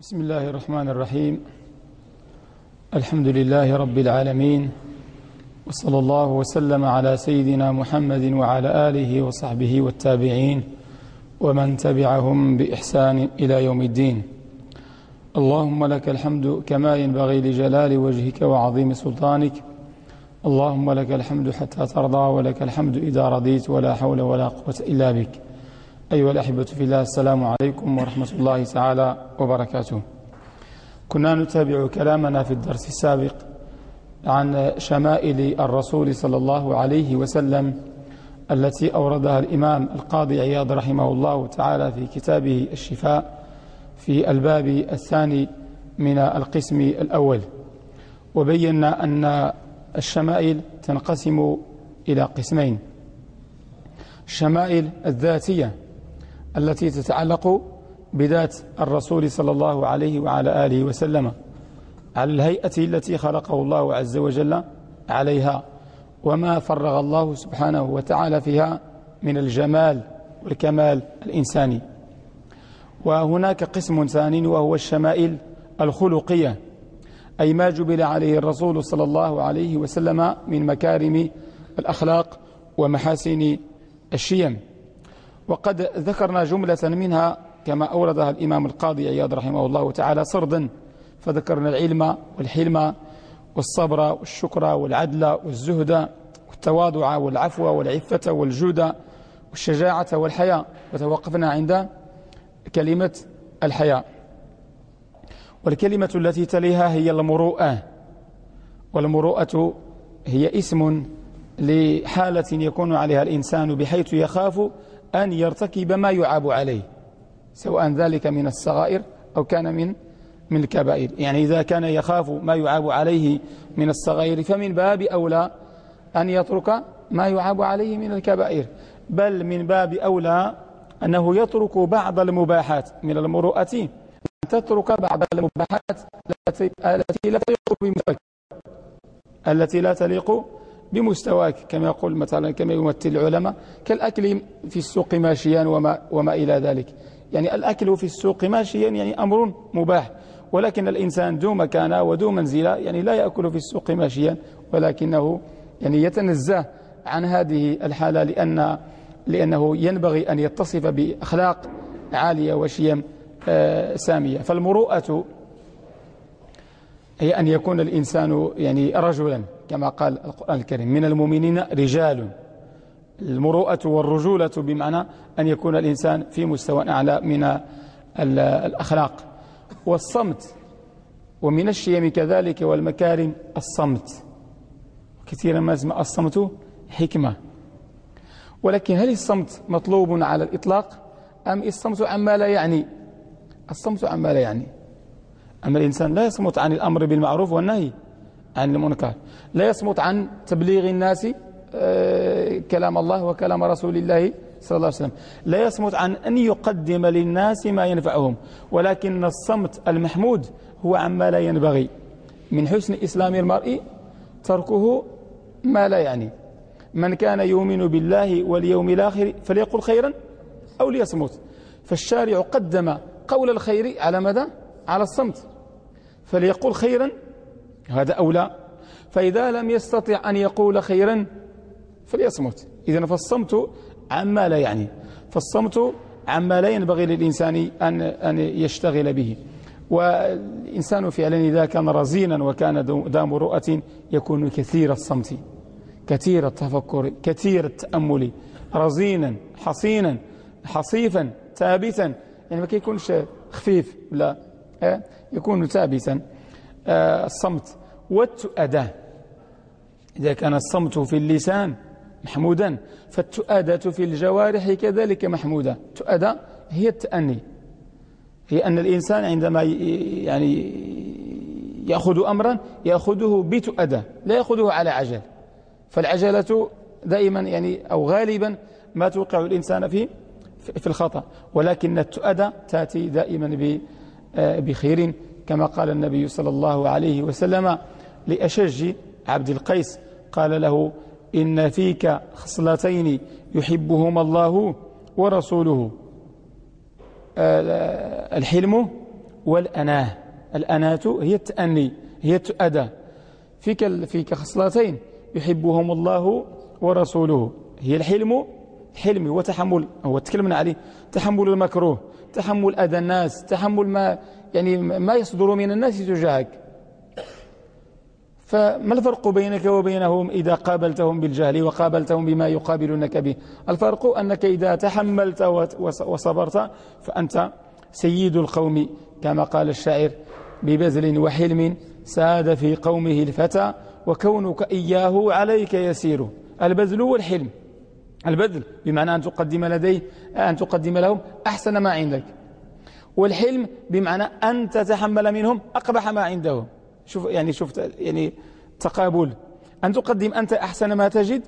بسم الله الرحمن الرحيم. الحمد لله رب العالمين وصلى الله وسلم على سيدنا محمد وعلى آله وصحبه والتابعين ومن تبعهم بإحسان إلى يوم الدين. اللهم لك الحمد كما ينبغي لجلال وجهك وعظيم سلطانك. اللهم لك الحمد حتى ترضى ولك الحمد إذا رضيت ولا حول ولا قوة إلا بك. أيها الأحبة في الله السلام عليكم ورحمة الله تعالى وبركاته. كنا نتابع كلامنا في الدرس السابق عن شمائل الرسول صلى الله عليه وسلم التي أوردها الإمام القاضي عياض رحمه الله تعالى في كتابه الشفاء في الباب الثاني من القسم الأول. وبينا أن الشمائل تنقسم إلى قسمين. الشمائل الذاتية التي تتعلق بذات الرسول صلى الله عليه وعلى آله وسلم على الهيئة التي خلقه الله عز وجل عليها وما فرغ الله سبحانه وتعالى فيها من الجمال والكمال الإنساني. وهناك قسم ثاني وهو الشمائل الخلقية أي ما جبل عليه الرسول صلى الله عليه وسلم من مكارم الأخلاق ومحاسن الشيم. وقد ذكرنا جملة منها كما أوردها الإمام القاضي عياض رحمه الله تعالى سردا فذكرنا العلم والحلم والصبر والشكر والعدل والزهد والتواضع والعفو والعفة والجود والشجاعة والحياء. وتوقفنا عند كلمة الحياء. والكلمة التي تليها هي المروءة. والمروءة هي اسم لحالة يكون عليها الإنسان بحيث يخاف أن يرتكب ما يعاب عليه سواء ذلك من الصغائر أو كان من من الكبائر. يعني إذا كان يخاف ما يعاب عليه من الصغائر فمن باب أولى أن يترك ما يعاب عليه من الكبائر. بل من باب أولى أنه يترك بعض المباحات من المروءة. تترك بعض المباحات التي لا تليق بمستواك التي لا تليق بمستواك كما يقول مثلا كما يمثل العلماء كالأكل في السوق ماشيا وما, وما إلى ذلك. يعني الأكل في السوق ماشيا يعني أمر مباح ولكن الإنسان ذو مكانة وذو منزلة يعني لا يأكل في السوق ماشيا ولكنه يعني يتنزه عن هذه الحالة لأن لأنه ينبغي أن يتصف بأخلاق عالية وشيم آه، سامية. فالمروءة هي أن يكون الإنسان يعني رجلا. كما قال القرآن الكريم من المؤمنين رجال المروءة والرجولة بمعنى أن يكون الإنسان في مستوى أعلى من الأخلاق. والصمت ومن الشيم كذلك والمكارم الصمت. كثيرا ما اسم الصمت حكمة. ولكن هل الصمت مطلوب على الإطلاق؟ أم الصمت عما لا يعني؟ الصمت عما لا يعني. أما الإنسان لا يصمت عن الأمر بالمعروف والنهي. عن المنكر. لا يصمت عن تبليغ الناس آه، كلام الله وكلام رسول الله صلى الله عليه وسلم. لا يصمت عن أن يقدم للناس ما ينفعهم ولكن الصمت المحمود هو عما لا ينبغي. من حسن إسلام المرء تركه ما لا يعني. من كان يؤمن بالله واليوم الآخر فليقل خيرا أو ليصمت. فالشارع قدم قول الخير على مدى على الصمت. فليقول خيرا هذا أولى. فإذا لم يستطع أن يقول خيرا فليصمت. إذا فالصمت عما لا يعني. فالصمت عما لا ينبغي للإنسان أن, أن يشتغل به. والإنسان فعلا إذا كان رزينا وكان ذا مروءة يكون كثير الصمت. كثير التفكر كثير التأمل. رزينا حصينا حصيفا ثابتا. يعني ما كيكونش خفيف لا؟ يكون ثابتا. آه، الصمت. والتؤدة إذا كان الصمت في اللسان محمودا فالتؤدة في الجوارح كذلك محمودة. التؤدة هي التأني. هي أن الإنسان عندما يعني يأخذ أمرا يأخذه بتؤدة لا يأخذه على عجل. فالعجلة دائما يعني أو غالبا ما توقع الإنسان في في الخطأ. ولكن التؤدة تأتي دائما آه، بخير كما قال النبي صلى الله عليه وسلم لأشج عبد القيس. قال له إن فيك خصلتين يحبهما الله ورسوله. الحلم والأناة. الأناة هي التأني هي التؤدى فيك, فيك خصلتين يحبهم الله ورسوله. هي الحلم حلم وتحمل هو تكلمنا عليه. تحمل المكروه تحمل أذى الناس تحمل ما يعني ما يصدر من الناس تجاهك. فما الفرق بينك وبينهم إذا قابلتهم بالجهل وقابلتهم بما يقابلونك به؟ الفرق أنك إذا تحملت وصبرت فأنت سيد القوم كما قال الشاعر ببذل وحلم ساد في قومه الفتى وكونك إياه عليك يسير. البذل والحلم. البذل بمعنى أن تقدم لديه أن تقدم لهم أحسن ما عندك. والحلم بمعنى أن تتحمل منهم أقبح ما عندهم. شوف يعني شفت يعني تقابل. أن تقدم أنت أحسن ما تجد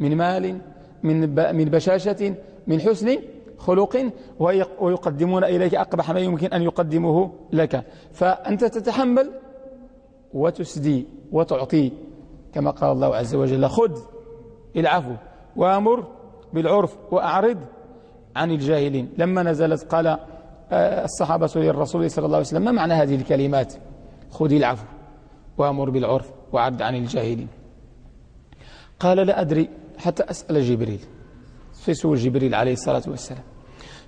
من مال من من بشاشة من حسن خلق ويقدمون إليك أقبح ما يمكن أن يقدمه لك. فأنت تتحمل وتسدي وتعطي كما قال الله عز وجل خذ العفو وأمر بالعرف وأعرض عن الجاهلين. لما نزلت قال آه، الصحابة للرسول صلى الله عليه وسلم ما معنى هذه الكلمات؟ خذ العفو وأمر بالعرف وعد عن الجاهلين. قال لا أدري حتى أسأل جبريل. فسوى جبريل عليه الصلاة والسلام.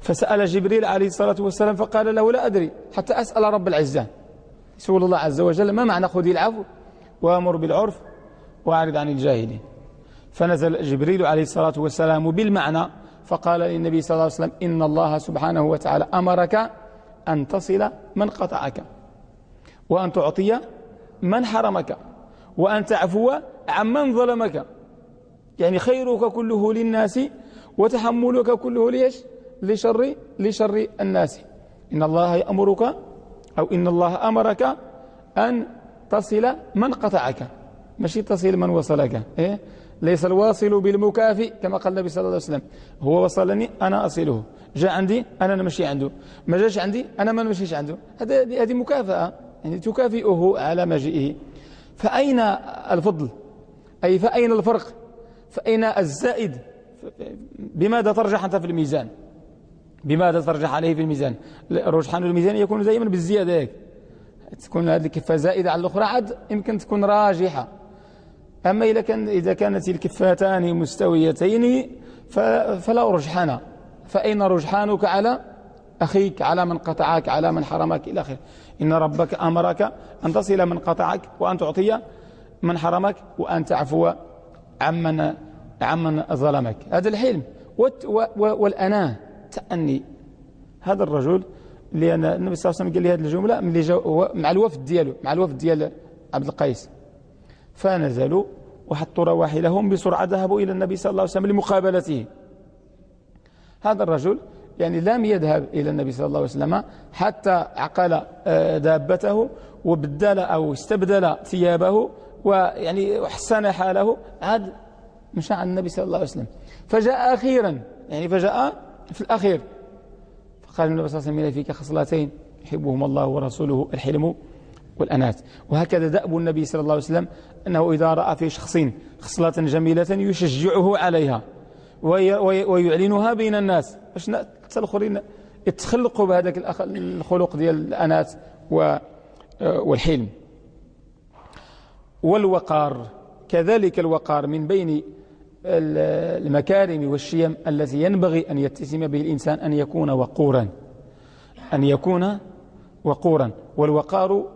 فسأل جبريل عليه الصلاة والسلام فقال له لا أدري حتى أسأل رب العزة. سؤال الله عز وجل ما معنى خذ العفو وأمر بالعرف وأعرض عن الجاهلين. فنزل جبريل عليه الصلاة والسلام بالمعنى فقال للنبي صلى الله عليه وسلم إن الله سبحانه وتعالى أمرك أن تصل من قطعك. وأن تعطي من حرمك وأن تعفو عمن ظلمك. يعني خيرك كله للناس وتحملك كله ليش؟ لشر لشر الناس. إن الله يأمرك أو إن الله أمرك أن تصل من قطعك. ماشي؟ تصل من وصلك. إيه؟ ليس الواصل بالمكافئ كما قال النبي صلى الله عليه وسلم. هو وصلني أنا أصله. جاء عندي أنا نمشي عنده. ما جاش عندي أنا ما نمشيش عنده. هذه مكافأة. يعني تكافئه على مجيئه. فأين الفضل؟ أي فأين الفرق؟ فأين الزائد؟ بماذا ترجح أنت في الميزان؟ بماذا ترجح عليه في الميزان؟ رجحان الميزان يكون دائما بالزيادة تكون هذه الكفة زائدة على الأخرى عاد يمكن تكون راجحة. أما إذا, كان إذا كانت الكفتان مستويتين فلا رجحان. فأين رجحانك على أخيك؟ على من قطعك؟ على من حرمك؟ إلى آخره. إن ربك أمرك أن تصل من قطعك وأن تعطي من حرمك وأن تعفو عمن عمن ظلمك. هذا الحلم. والأناة. تأني. هذا الرجل لأن النبي صلى الله عليه وسلم قال لي هذه الجملة من مع الوفد دياله مع الوفد ديال عبد القيس. فنزلوا وحطوا رواحلهم بسرعة ذهبوا إلى النبي صلى الله عليه وسلم لمقابلته. هذا الرجل يعني لم يذهب إلى النبي صلى الله عليه وسلم حتى عقل آه، دابته وبدل أو استبدل ثيابه ويعني حسن حاله. عاد مشى عن النبي صلى الله عليه وسلم. فجاء أخيرا يعني فجاء في الأخير. فقال النبي صلى الله عليه وسلم فيك خصلتين يحبهما الله ورسوله الحلم والأنات وهكذا دأب النبي صلى الله عليه وسلم أنه إذا رأى في شخص خصلة جميلة يشجعه عليها. ويعلنها بين الناس. باش الاخرين يتخلقوا بهذاك الخلق ديال الأنات والحلم. والوقار. كذلك الوقار من بين المكارم والشيم التي ينبغي أن يتسم به الإنسان أن يكون وقورا. أن يكون وقورا. والوقار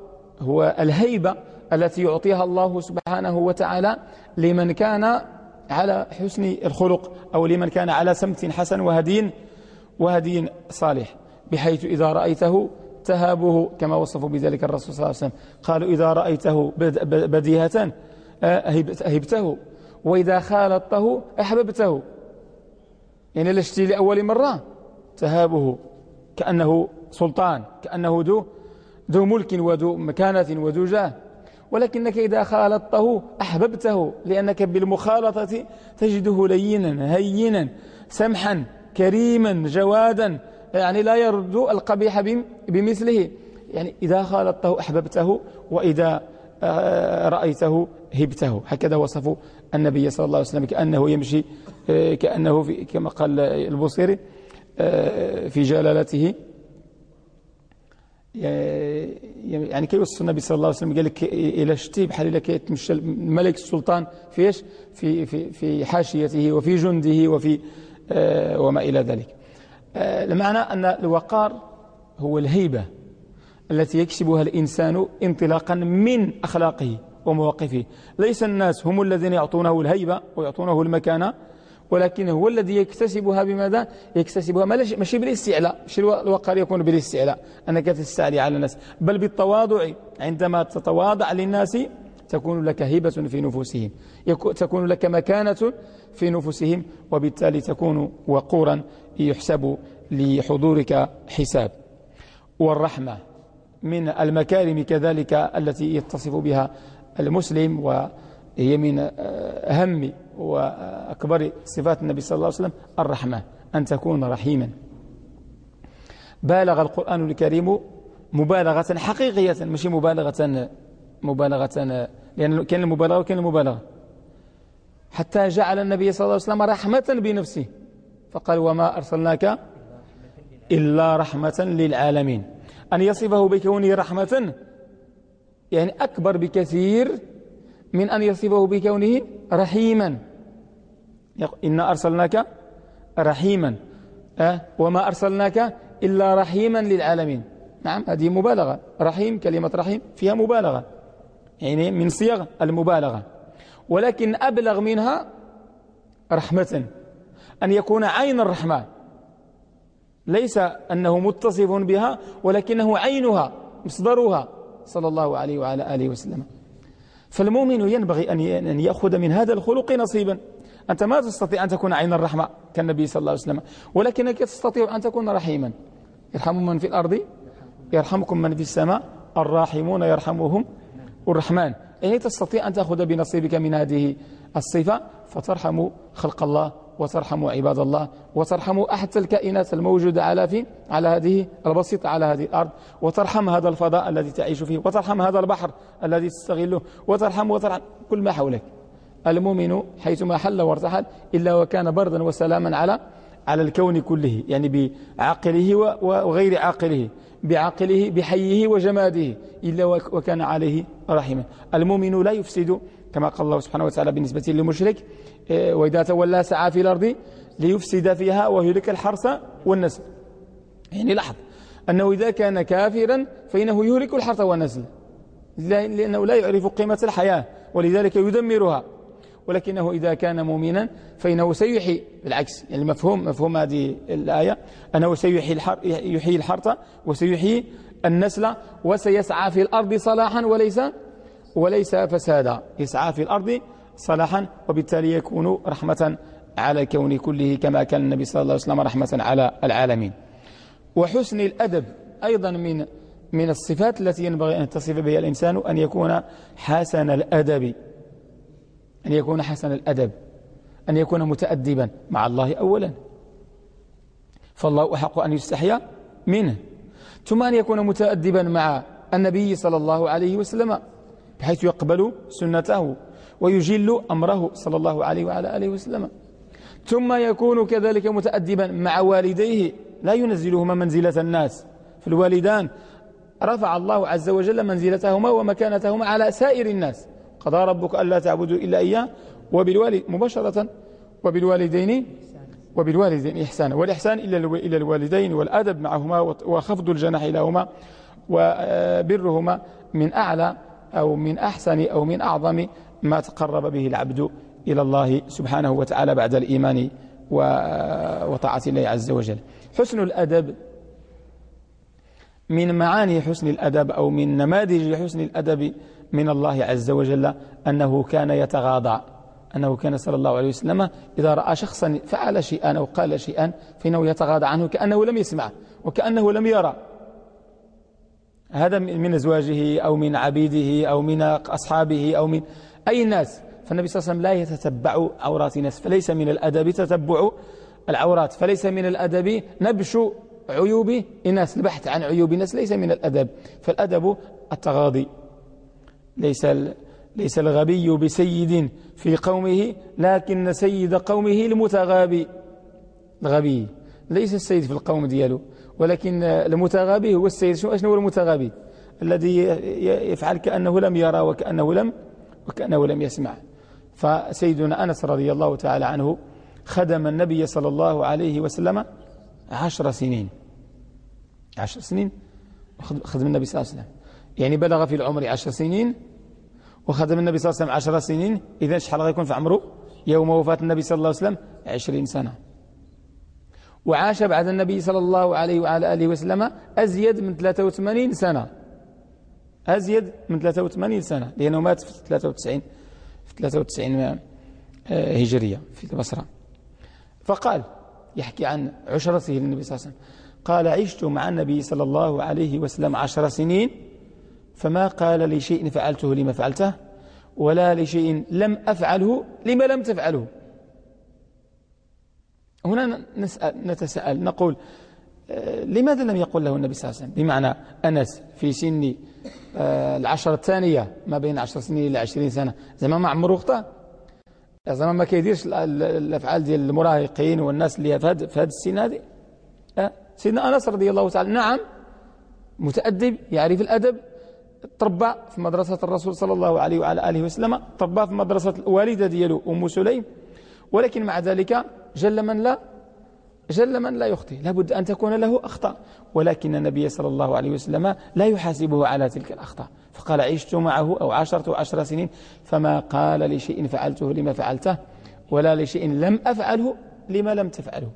هو الهيبة التي يعطيها الله سبحانه وتعالى لمن كان على حسن الخلق أو لمن كان على سمت حسن وهدين وهدين صالح بحيث إذا رأيته تهابه كما وصفوا بذلك الرسول صلى الله عليه وسلم. قالوا إذا رأيته بديهة آه، هبته وإذا خالطته أحببته. يعني لشتي لأول مرة تهابه. كأنه سلطان كأنه ذو ذو ملك وذو مكانة وذو جاه. ولكنك إذا خالطته أحببته لأنك بالمخالطة تجده لينا هينا سمحا كريما جوادا يعني لا يرد القبيح بمثله. يعني إذا خالطته أحببته وإذا آه، رأيته هبته. هكذا وصفوا النبي صلى الله عليه وسلم كأنه يمشي آه، كأنه في كما قال البصيري آه، في جلالته. يعني كيوصف النبي صلى الله عليه وسلم قال لك إلى شتي بحال الا كيتمشى الملك السلطان في إيش؟ في في في حاشيته وفي جنده وفي آه وما إلى ذلك. آه المعنى أن الوقار هو الهيبة التي يكسبها الإنسان انطلاقا من أخلاقه ومواقفه. ليس الناس هم الذين يعطونه الهيبة ويعطونه المكانة ولكن هو الذي يكتسبها بماذا؟ يكتسبها ماشي بالاستعلاء. ماشي الوقار يكون بالاستعلاء. أنك تستعلي على الناس. بل بالتواضع. عندما تتواضع للناس تكون لك هبة في نفوسهم. تكون لك مكانة في نفوسهم وبالتالي تكون وقورا يحسب لحضورك حساب. والرحمة من المكارم كذلك التي يتصف بها المسلم وهي من أهم وأكبر صفات النبي صلى الله عليه وسلم الرحمة أن تكون رحيما. بالغ القرآن الكريم مبالغة حقيقية مش مبالغة مبالغة لأن كان المبالغة وكان المبالغة. حتى جعل النبي صلى الله عليه وسلم رحمة بنفسه. فقال وما أرسلناك إلا رحمة للعالمين. أن يصفه بكونه رحمة يعني أكبر بكثير من أن يصفه بكونه رحيما. إنا أرسلناك رحيما. أه؟ وما أرسلناك إلا رحيما للعالمين. نعم هذه مبالغة. رحيم كلمة رحيم فيها مبالغة. يعني من صيغ المبالغة. ولكن أبلغ منها رحمة. أن يكون عين الرحمة ليس أنه متصف بها ولكنه عينها مصدرها. صلى الله عليه وعلى آله وسلم. فالمؤمن ينبغي أن يأخذ من هذا الخلق نصيبا. أنت ما تستطيع أن تكون عين الرحمة كالنبي صلى الله عليه وسلم ولكنك تستطيع أن تكون رحيما. يرحم من في الأرض يرحمكم من في السماء الراحمون يرحمهم الرحمن. يعني تستطيع أن تأخذ بنصيبك من هذه الصفة فترحم خلق الله وترحم عباد الله وترحم أحد الكائنات الموجودة على في على هذه البسيطة على هذه الأرض. وترحم هذا الفضاء الذي تعيش فيه وترحم هذا البحر الذي تستغله وترحم وترحم كل ما حولك. المؤمن حيثما حل وارتحل إلا وكان بردا وسلاما على على الكون كله يعني بعقله وغير عاقله بعقله بحيه وجماده إلا وكان عليه رحمة المؤمن لا يفسد كما قال الله سبحانه وتعالى بالنسبة للمشرك وإذا تولى سعى في الأرض ليفسد فيها ويهلك الحرث والنسل. يعني لاحظ أنه إذا كان كافرا فإنه يهلك الحرث والنسل لأنه لا يعرف قيمة الحياة ولذلك يدمرها. ولكنه إذا كان مؤمنا فإنه سيحيي بالعكس يعني مفهوم مفهوم هذه الآية أنه سيحيي الحر يحيي الحرث وسيحيي النسل وسيسعى في الأرض صلاحا وليس وليس فسادا. يسعى في الأرض صلاحا وبالتالي يكون رحمة على الكون كله كما كان النبي صلى الله عليه وسلم رحمة على العالمين. وحسن الأدب أيضا من من الصفات التي ينبغي أن يتصف بها الإنسان أن يكون حسن الأدب. أن يكون حسن الأدب. أن يكون متأدبا مع الله أولا. فالله أحق أن يستحيا منه. ثم أن يكون متأدبا مع النبي صلى الله عليه وسلم بحيث يقبل سنته. ويجل أمره صلى الله عليه وعلى آله وسلم. ثم يكون كذلك متأدبا مع والديه لا ينزلهما منزلة الناس. في الوالدان رفع الله عز وجل منزلتهما ومكانتهما على سائر الناس. قضى ربك ألا تعبدوا إلا إياه وبالوالد مباشرة وبالوالدين وبالوالدين إحسانا. والإحسان إلى الوالدين والأدب معهما وخفض الجناح لهما وبرهما من أعلى أو من أحسن أو من أعظم ما تقرب به العبد إلى الله سبحانه وتعالى بعد الإيمان وطاعة الله عز وجل. حسن الأدب من معاني حسن الأدب أو من نماذج حسن الأدب من الله عز وجل أنه كان يتغاضى أنه كان صلى الله عليه وسلم إذا رأى شخصا فعل شيئا أو قال شيئا فإنه يتغاضى عنه كأنه لم يسمع وكأنه لم يرى. هذا من أزواجه أو من عبيده أو من أصحابه أو من أي ناس؟ فالنبي صلى الله عليه وسلم لا يتتبع عورات الناس فليس من الأدب تتبع العورات فليس من الأدب نبش عيوب الناس البحث عن عيوب الناس ليس من الأدب فالأدب التغاضي. ليس ليس الغبي بسيد في قومه لكن سيد قومه المتغابي. الغبي ليس السيد في القوم دياله ولكن المتغابي هو السيد. شنو المتغابي؟ الذي يفعل كأنه لم يرى وكأنه لم وكأنه لم يسمع. فسيدنا أنس رضي الله تعالى عنه خدم النبي صلى الله عليه وسلم عشر سنين. عشر سنين خدم النبي صلى الله عليه وسلم. يعني بلغ في العمر عشر سنين وخدم النبي صلى الله عليه وسلم عشر سنين. إذا شحال غيكون في عمره؟ يوم وفاة النبي صلى الله عليه وسلم عشرين سنة. وعاش بعد النبي صلى الله عليه وعلى آله وسلم أزيد من 83 سنة. أزيد من 83 سنة لأنه مات في 93 في 93 آه، هجرية في البصرة. فقال يحكي عن عشرته للنبي صلى الله عليه وسلم. قال عشت مع النبي صلى الله عليه وسلم عشر سنين فما قال لي شيء فعلته لما فعلته ولا لشيء لم أفعله لما لم تفعله. هنا نسأل نتساءل نقول لماذا لم يقل له النبي صلى الله عليه وسلم؟ بمعنى أنس في سن آه، العشرة الثانية ما بين عشر سنين إلى عشرين سنة. زمان ما عمره خطأ. زمان ما كيديرش الأفعال ديال المراهقين والناس اللي في هذا السن هذه سيدنا أنس رضي الله تعالى نعم متأدب يعرف الأدب. تربى في مدرسة الرسول صلى الله عليه وعلى آله وسلم. تربى في مدرسة الوالدة ديالو أم سليم. ولكن مع ذلك جل من لا جل من لا يخطئ. لابد أن تكون له أخطاء. ولكن النبي صلى الله عليه وسلم لا يحاسبه على تلك الأخطاء. فقال عشت معه أو عشرت عشر سنين فما قال لشيء فعلته لما فعلته ولا لشيء لم أفعله لما لم تفعله.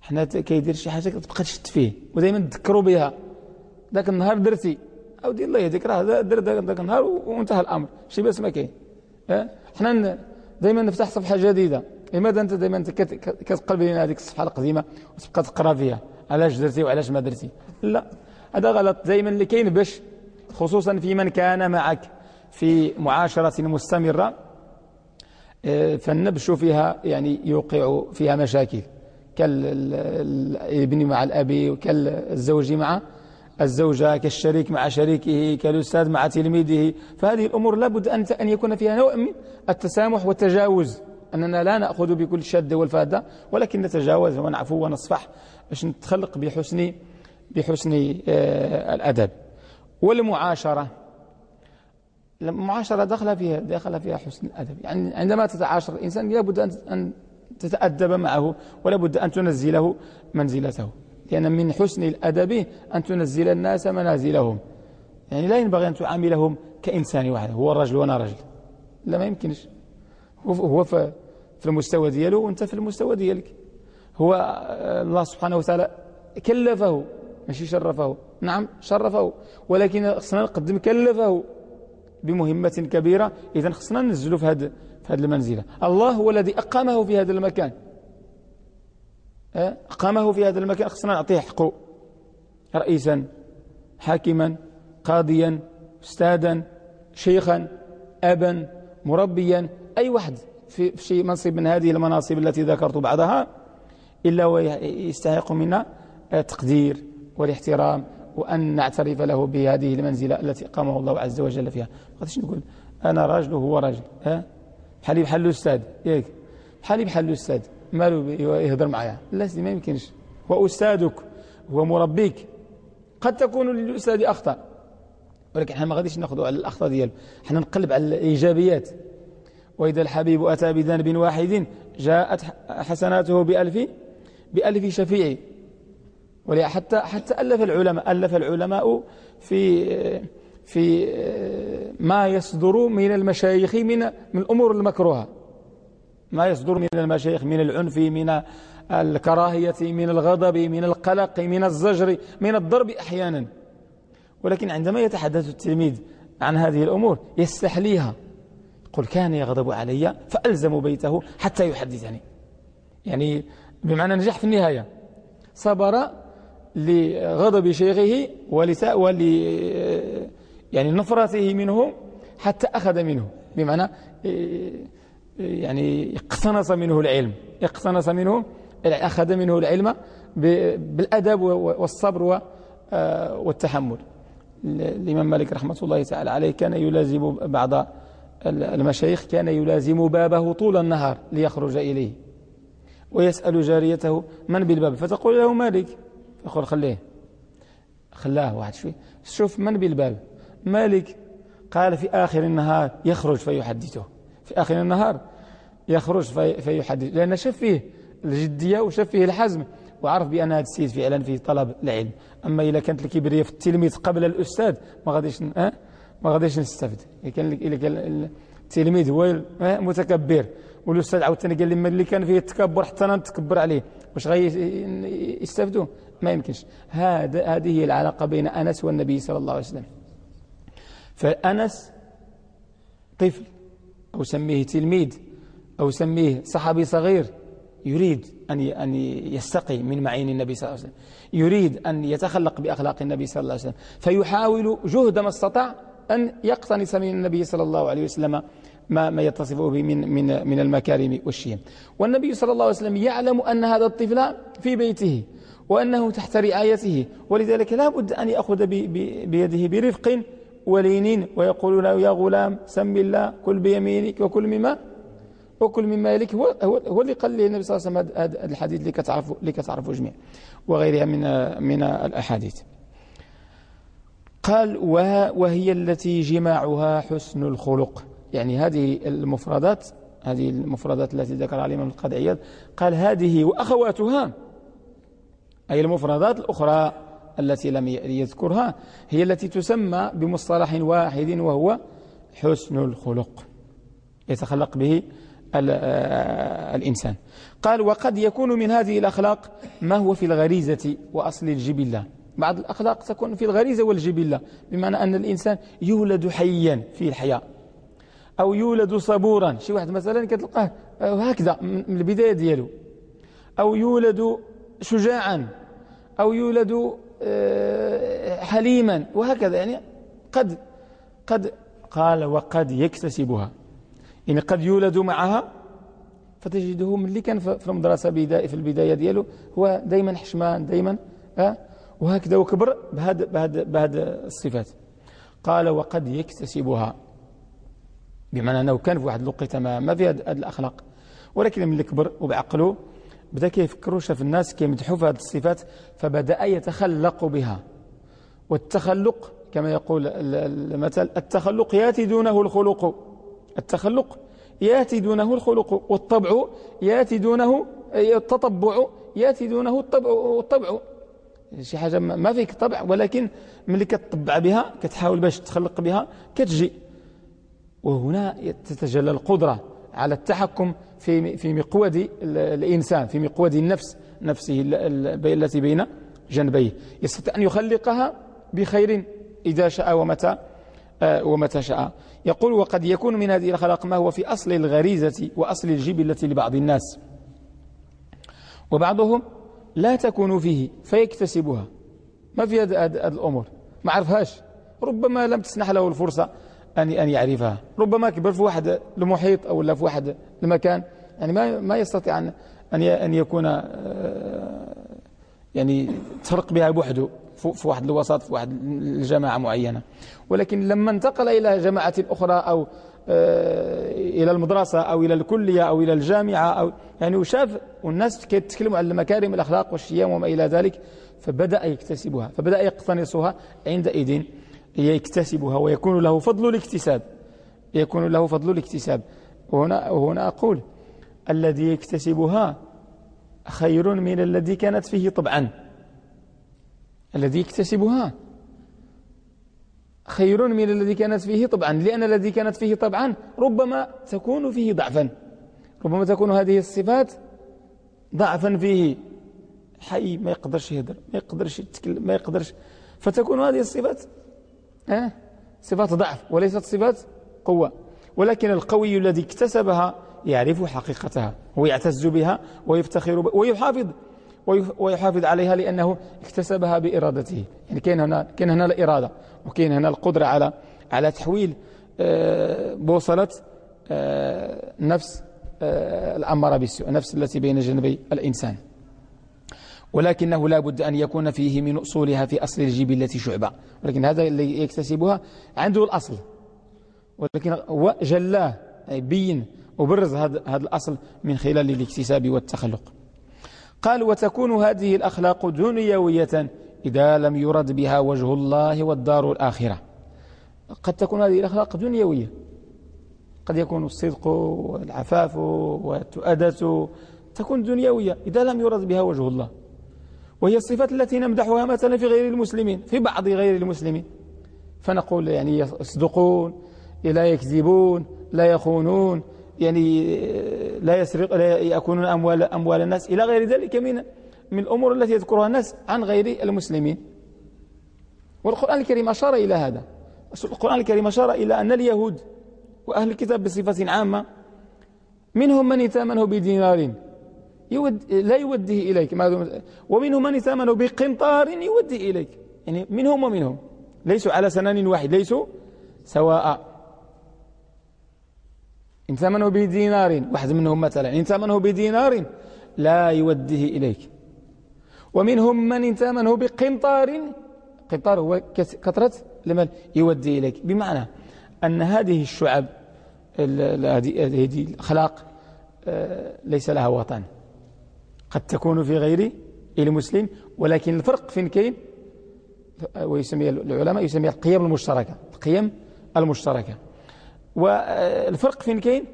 حنا كيدير شي حاجة تبقى تشت فيه ودائما تذكروا بها. ذاك النهار درتي. أو دي الله يهديك راه در ذاك النهار وانتهى الأمر. شي بس ما كاين. حنا دائما نفتح صفحة جديدة. لماذا أنت دائما كتقلب لنا هذيك الصفحة القديمة وتبقى تقرأ فيها؟ علاش درتي وعلاش ما درتي؟ لا هذا غلط. دائما اللي كاين باش خصوصا في من كان معك في معاشرة مستمرة آه، فالنبش فيها يعني يوقع فيها مشاكل. كالابن مع الأب وكالزوج مع الزوجة كالشريك مع شريكه كالأستاذ مع تلميذه. فهذه الأمور لابد أن أن يكون فيها نوع من التسامح والتجاوز. أننا لا نأخذ بكل شد والفادة ولكن نتجاوز ونعفو ونصفح باش نتخلق بحسن بحسن آه، الأدب. والمعاشرة. المعاشرة دخل فيها دخل فيها حسن الأدب. يعني عندما تتعاشر الإنسان لابد أن تتأدب معه ولابد أن تنزله منزلته. لأن من حسن الأدب أن تنزل الناس منازلهم. يعني لا ينبغي أن تعاملهم كإنسان واحد هو رجل وأنا رجل. لا ما يمكنش. هو في المستوى دياله وانت في المستوى ديالك. هو آه، الله سبحانه وتعالى كلفه ماشي شرفه. نعم شرفه. ولكن خصنا نقدم كلفه بمهمة كبيرة. إذا خصنا ننزله في هذا في هذه المنزلة. الله هو الذي أقامه في هذا المكان. أقامه في هذا المكان. خصنا نعطيه حقه. رئيسا حاكما قاضيا استاذا شيخا أبا مربيا أي واحد. في شيء منصب من هذه المناصب التي ذكرت بعضها إلا ويستحق منا التقدير والاحترام وأن نعترف له بهذه المنزلة التي قامه الله عز وجل فيها. قدش نقول أنا راجل وهو راجل ها؟ بحالي بحال الأستاذ ياك؟ بحالي بحال الأستاذ مالو يهضر معايا؟ لا ما يمكنش. هو أستاذك هو مربيك قد تكون للأستاذ أخطأ ولكن إحنا ما غاديش ناخذوا على الأخطاء ديالو. إحنا نقلب على الإيجابيات. وإذا الحبيب أتى بذنب واحد جاءت حسناته بألف بألف شفيع. حتى حتى ألف العلماء ألف العلماء في في ما يصدر من المشايخ من من الأمور المكروهة. ما يصدر من المشايخ من العنف من الكراهية من الغضب من القلق من الزجر من الضرب أحيانا. ولكن عندما يتحدث التلميذ عن هذه الأمور يستحليها. قل كان يغضب علي فألزم بيته حتى يحدثني. يعني بمعنى نجح في النهاية. صبر لغضب شيخه ولساء ول يعني نفرته منه حتى أخذ منه. بمعنى يعني اقتنص منه العلم. اقتنص منه أخذ منه العلم بالأدب والصبر آه، والتحمل. الإمام مالك رحمة الله تعالى عليه كان يلازم بعض المشايخ كان يلازم بابه طول النهار ليخرج إليه ويسأل جاريته من بالباب فتقول له مالك؟ يقول خليه خلاه واحد شوي شوف من بالباب مالك؟ قال في آخر النهار يخرج فيحدثه في آخر النهار يخرج في فيحدث لأن شاف فيه الجدية وشاف فيه الحزم وعرف بأن هذا السيد فعلا فيه طلب العلم. أما إذا كانت الكبرية في التلميذ قبل الأستاذ ما غاديش أه؟ ما غاديش نستفد كان إذا كان التلميذ هو متكبر. والأستاذ عاوتاني قال لي اللي كان فيه التكبر حتى أنا نتكبر عليه. واش غادي يستفدوا ما يمكنش. هذا هذه هي العلاقة بين أنس والنبي صلى الله عليه وسلم. فأنس طفل أو سميه تلميذ أو سميه صحابي صغير يريد أن أن يستقي من معين النبي صلى الله عليه وسلم. يريد أن يتخلق بأخلاق النبي صلى الله عليه وسلم. فيحاول جهد ما استطاع أن يقتنص من النبي صلى الله عليه وسلم ما ما يتصف به من من من المكارم والشيم والنبي صلى الله عليه وسلم يعلم أن هذا الطفل في بيته وأنه تحت رعايته ولذلك لا بد أن يأخذ بيده برفق ولين ويقول له يا غلام سم الله كل بيمينك وكل مما وكل مما يليك. هو, هو اللي قال لي النبي صلى الله عليه وسلم هذا الحديث اللي كتعرفوا اللي كتعرفوا جميع وغيرها من من الأحاديث. قال وهي التي جماعها حسن الخلق. يعني هذه المفردات هذه المفردات التي ذكرها الإمام القاضي عياض قال هذه وأخواتها أي المفردات الأخرى التي لم يذكرها هي التي تسمى بمصطلح واحد وهو حسن الخلق. يتخلق به آه، الإنسان. قال وقد يكون من هذه الأخلاق ما هو في الغريزة وأصل الجبلة. بعض الأخلاق تكون في الغريزة والجبلة بمعنى أن الإنسان يولد حيا في الحياة أو يولد صبورا. شي واحد مثلا كتلقاه هكذا من البداية ديالو. أو يولد شجاعا أو يولد آه، حليما وهكذا. يعني قد قد قال وقد يكتسبها. يعني قد يولد معها فتجده من اللي كان في المدرسة في البداية ديالو هو دايما حشمان دايما أه وهكذا وكبر بهذا بهذا بهذا الصفات. قال وقد يكتسبها. بمعنى أنه كان في واحد الوقت ما, ما في هذه الأخلاق. ولكن من كبر وبعقله بدأ كيفكروا شاف الناس كيمدحوا في هذه الصفات فبدأ يتخلق بها. والتخلق كما يقول المثل التخلق يأتي دونه الخلق. التخلق يأتي دونه الخلق. والطبع يأتي دونه التطبع يأتي دونه الطبع والطبع شي حاجة ما فيك طبع ولكن ملي كتطبع بها كتحاول باش تخلق بها كتجي. وهنا تتجلى القدرة على التحكم في في مقود الإنسان في مقود النفس نفسه التي بين جنبيه يستطيع أن يخلقها بخير إذا شاء ومتى آه، ومتى شاء. يقول وقد يكون من هذه الأخلاق ما هو في أصل الغريزة وأصل الجبلة لبعض الناس. وبعضهم لا تكون فيه فيكتسبها. ما في هذه الأمور. ما عرفهاش. ربما لم تسنح له الفرصة أن أن يعرفها. ربما كبر في واحد المحيط أو لا في واحد المكان. يعني ما ما يستطيع أن أن يكون آه، يعني تفرق بها بوحده في واحد الوسط في واحد الجماعة معينة. ولكن لما انتقل إلى جماعة أخرى أو إلى المدرسة أو إلى الكلية أو إلى الجامعة أو يعني وشاف والناس كيتكلموا على مكارم الأخلاق والشيام وما إلى ذلك فبدأ يكتسبها فبدأ يقتنصها عندئذ يكتسبها ويكون له فضل الاكتساب يكون له فضل الاكتساب. وهنا, وهنا أقول الذي يكتسبها خير من الذي كانت فيه طبعا. الذي يكتسبها خير من الذي كانت فيه طبعا لأن الذي كانت فيه طبعا ربما تكون فيه ضعفا. ربما تكون هذه الصفات ضعفا فيه. حي ما يقدرش يهدر ما يقدرش يتكلم ما يقدرش. فتكون هذه الصفات أه؟ صفات ضعف وليست صفات قوة. ولكن القوي الذي اكتسبها يعرف حقيقتها ويعتز بها ويفتخر ويحافظ ويحافظ عليها لأنه اكتسبها بإرادته. يعني كاين هنا كاين هنا الإرادة وكاين هنا القدرة على على تحويل آه، بوصلة آه، نفس آه، الأمارة بالسوء نفس التي بين جنبي الإنسان. ولكنه لا بد أن يكون فيه من أصولها في أصل الجبلة شعبة. ولكن هذا اللي يكتسبها عنده الأصل. ولكن هو جلاه بين وبرز هذا الأصل من خلال الاكتساب والتخلق. قال وتكون هذه الأخلاق دنيوية إذا لم يرد بها وجه الله والدار الآخرة. قد تكون هذه الأخلاق دنيوية. قد يكون الصدق والعفاف والتؤدة تكون دنيوية إذا لم يرد بها وجه الله. وهي الصفات التي نمدحها مثلا في غير المسلمين في بعض غير المسلمين. فنقول يعني يصدقون لا يكذبون لا يخونون يعني لا يسرق لا يأكلون أموال, أموال الناس إلى غير ذلك من من الأمور التي يذكرها الناس عن غير المسلمين. والقرآن الكريم أشار إلى هذا. القرآن الكريم أشار إلى أن اليهود وأهل الكتاب بصفة عامة منهم من يتامنه بدينار يود لا يوده إليك. ومنهم من يتامنه بقنطار يوده إليك. يعني منهم ومنهم. ليسوا على سنان واحد ليسوا سواء. إن ثمنه بدينار واحد منهم مثلا إن ثمنه بدينار لا يوده إليك. ومنهم من إن ثمنه بقنطار قنطار هو كثرة لمن يودي إليك. بمعنى أن هذه الشعب هذه الأخلاق آه، ليس لها وطن. قد تكون في غير المسلم ولكن الفرق فين كاين ويسمي العلماء يسمي القيم المشتركة. القيم المشتركة. والفرق فين كاين؟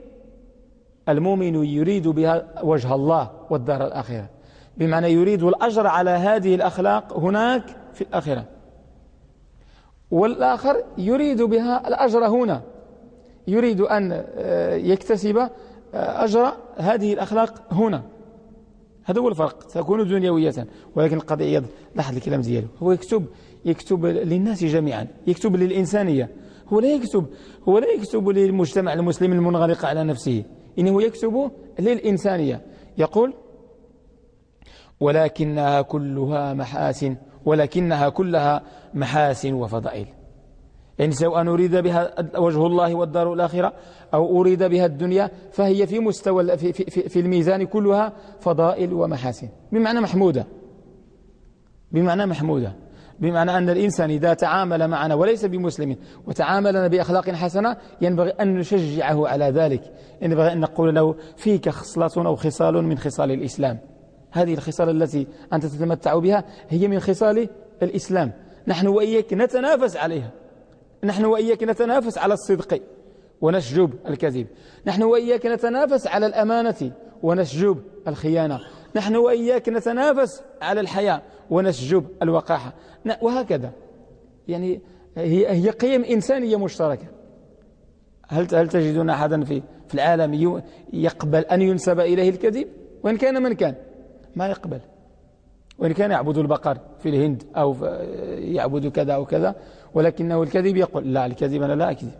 المؤمن يريد بها وجه الله والدار الآخرة. بمعنى يريد الأجر على هذه الأخلاق هناك في الآخرة. والآخر يريد بها الأجر هنا. يريد أن آه، يكتسب آه، أجر هذه الأخلاق هنا. هذا هو الفرق. تكون دنيوية. ولكن القضية لاحظ الكلام ديالو. هو يكتب يكتب للناس جميعا. يكتب للإنسانية. هو لا يكتب هو لا يكتب للمجتمع المسلم المنغلق على نفسه إنه يكتب للإنسانية. يقول ولكنها كلها محاسن ولكنها كلها محاسن وفضائل. يعني سواء أريد بها وجه الله والدار الآخرة أو أريد بها الدنيا فهي في مستوى في, في, في الميزان كلها فضائل ومحاسن. بمعنى محمودة. بمعنى محمودة. بمعنى أن الإنسان إذا تعامل معنا وليس بمسلم وتعاملنا بأخلاق حسنة ينبغي أن نشجعه على ذلك. ينبغي أن نقول له فيك خصلة أو خصال من خصال الإسلام. هذه الخصال التي أنت تتمتع بها هي من خصال الإسلام. نحن وإياك نتنافس عليها. نحن وإياك نتنافس على الصدق ونشجب الكذب. نحن وإياك نتنافس على الأمانة ونشجب الخيانة. نحن وإياك نتنافس على الحياة ونشجب الوقاحة. وهكذا. يعني هي قيم إنسانية مشتركة. هل هل تجدون أحدا في في العالم يقبل أن ينسب إليه الكذب؟ وإن كان من كان. ما يقبل. وإن كان يعبد البقر في الهند أو يعبد كذا أو كذا ولكنه الكذب يقول لا الكذب أنا لا أكذب.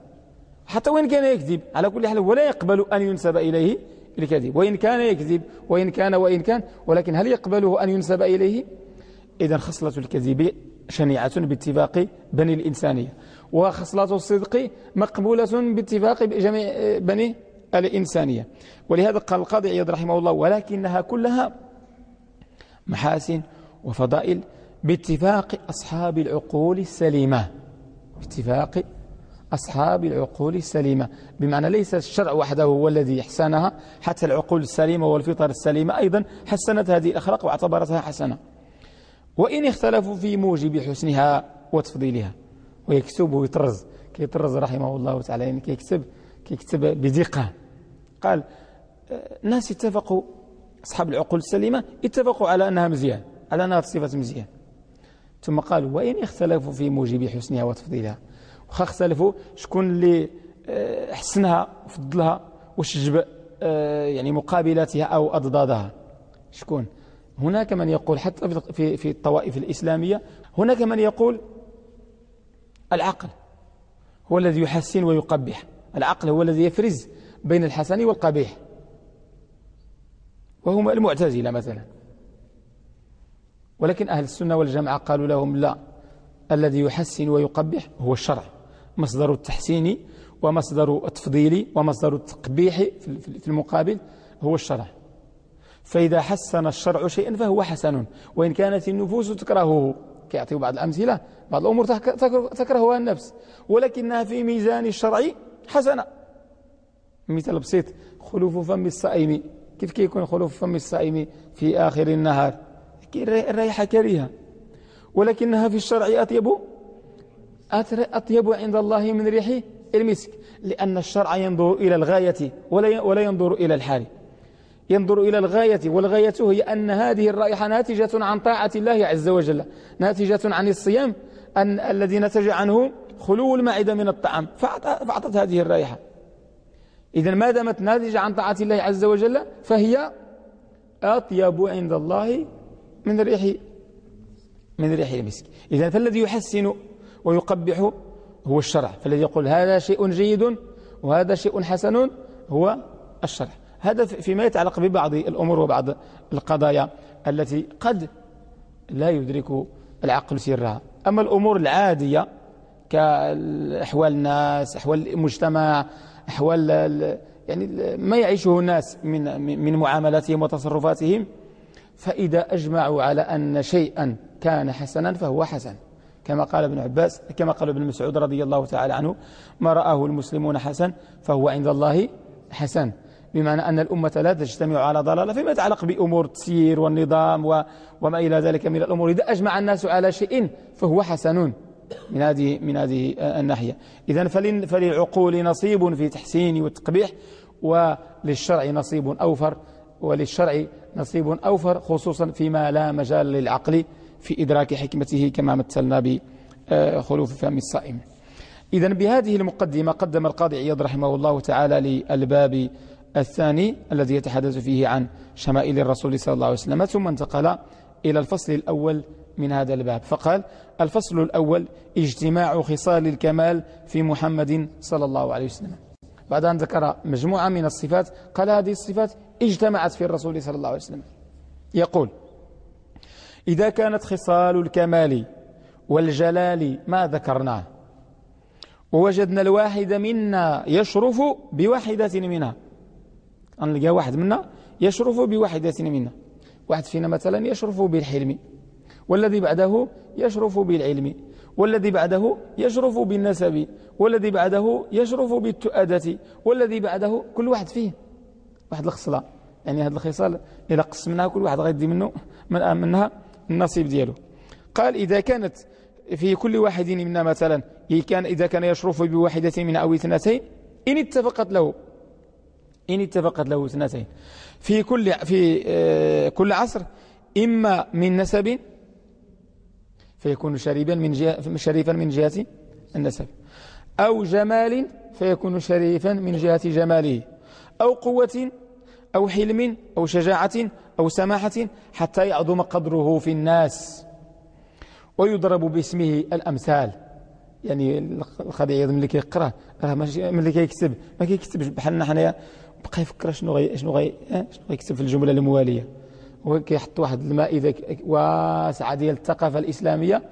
حتى وإن كان يكذب على كل حال ولا يقبل أن ينسب إليه الكذب وإن كان يكذب وإن كان وإن كان ولكن هل يقبله أن ينسب إليه؟ إذا خصلة الكذب شنيعة باتفاق بني الإنسانية. وخصلة الصدق مقبولة باتفاق جميع بني الإنسانية. ولهذا قال القاضي عياض رحمه الله ولكنها كلها محاسن وفضائل باتفاق أصحاب العقول السليمة. باتفاق أصحاب العقول السليمة. بمعنى ليس الشرع وحده هو الذي أحسنها حتى العقول السليمة والفطر السليمة أيضا حسنت هذه الأخلاق واعتبرتها حسنة. وإن اختلفوا في موجب حسنها وتفضيلها ويكتب ويطرز كيطرز رحمه الله تعالى يعني كيكتب كيكتب بدقة قال الناس اتفقوا أصحاب العقول السليمة اتفقوا على أنها مزيان على أنها صفة مزيان. ثم قالوا وإن اختلفوا في موجب حسنها وتفضيلها. وخا اختلفوا شكون اللي آه، حسنها وفضلها وشجب آه، يعني مقابلاتها أو أضدادها. شكون؟ هناك من يقول حتى في في الطوائف الإسلامية هناك من يقول العقل هو الذي يحسن ويقبح. العقل هو الذي يفرز بين الحسن والقبيح. وهم المعتزلة مثلا. ولكن أهل السنة والجماعة قالوا لهم لا الذي يحسن ويقبح هو الشرع. مصدر التحسين ومصدر التفضيل ومصدر التقبيح في المقابل هو الشرع. فإذا حسن الشرع شيئا فهو حسن وإن كانت النفوس تكرهه كيعطيه بعض الأمثلة بعض الأمور تكرهها النفس ولكنها في ميزان الشرع حسنة. مثال بسيط خلوف فم الصائم. كيف كيكون خلوف فم الصائم في آخر النهار؟ الرائحة كريهة. ولكنها في الشرع أطيب أطيب عند الله من ريح المسك لأن الشرع ينظر إلى الغاية ولا ينظر إلى الحال. ينظر إلى الغاية والغاية هي أن هذه الرائحة ناتجة عن طاعة الله عز وجل ناتجة عن الصيام أن الذي نتج عنه خلو المعدة من الطعام فأعطت هذه الرائحة. إذا ما دامت ناتجة عن طاعة الله عز وجل فهي أطيب عند الله من ريح من ريح المسك. إذا فالذي يحسن ويقبح هو الشرع. فالذي يقول هذا شيء جيد وهذا شيء حسن هو الشرع. هذا فيما يتعلق ببعض الأمور وبعض القضايا التي قد لا يدرك العقل سرها. أما الأمور العادية كأحوال الناس أحوال المجتمع أحوال يعني ما يعيشه الناس من من معاملاتهم وتصرفاتهم فإذا أجمعوا على أن شيئا كان حسنا فهو حسن. كما قال ابن عباس كما قال ابن مسعود رضي الله تعالى عنه ما رآه المسلمون حسن فهو عند الله حسن. بمعنى أن الأمة لا تجتمع على ضلالة فيما يتعلق بأمور التسيير والنظام وما إلى ذلك من الأمور. إذا أجمع الناس على شيء فهو حسن من هذه من هذه الناحية. إذا فللعقول نصيب في تحسين والتقبيح وللشرع نصيب أوفر وللشرع نصيب أوفر خصوصا فيما لا مجال للعقل. في إدراك حكمته كما مثلنا بخلوف فم الصائم. إذا بهذه المقدمة قدم القاضي عياض رحمه الله تعالى للباب الثاني الذي يتحدث فيه عن شمائل الرسول صلى الله عليه وسلم ثم انتقل إلى الفصل الأول من هذا الباب. فقال الفصل الأول اجتماع خصال الكمال في محمد صلى الله عليه وسلم. بعد أن ذكر مجموعة من الصفات قال هذه الصفات اجتمعت في الرسول صلى الله عليه وسلم. يقول إذا كانت خصال الكمال والجلال ما ذكرناه. ووجدنا الواحد منا يشرف بواحدة منها نلقى واحد منا يشرف بواحدة منا. واحد فينا مثلا يشرف بالحلم والذي بعده يشرف بالعلم والذي بعده يشرف بالنسب والذي بعده يشرف بالتؤدة والذي بعده كل واحد فيه. واحد الخصلة. يعني هذه الخصال إذا قسمناها كل واحد غيدي منه من منها. النصيب دياله قال إذا كانت في كل واحد منا مثلا كان إذا كان يشرف بواحدة من أو اثنتين إن اتفقت له. إن اتفقت له اثنتين. في كل في آه، كل عصر إما من نسب فيكون شريفا من جهة شريفا من جهة النسب. أو جمال فيكون شريفا من جهة جماله. أو قوة أو حلم أو شجاعة أو سماحة حتى يعظم قدره في الناس ويضرب باسمه الأمثال. يعني القضية من اللي كيقرأ من اللي كيكتب ما كيكتبش بحالنا حنايا. بقى يفكر شنو غي شنو غي شنو غيكتب في الجملة الموالية. هو كيحط واحد المائدة واسعة ديال الثقافة الإسلامية